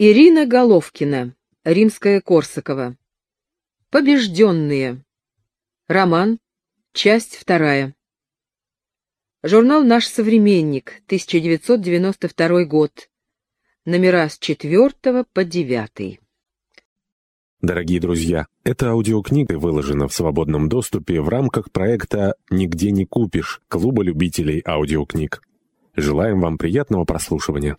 Ирина Головкина. Римская Корсакова. Побежденные. Роман. Часть вторая. Журнал «Наш современник», 1992 год. Номера с 4 по 9. Дорогие друзья, эта аудиокнига выложена в свободном доступе в рамках проекта «Нигде не купишь» Клуба любителей аудиокниг. Желаем вам приятного прослушивания.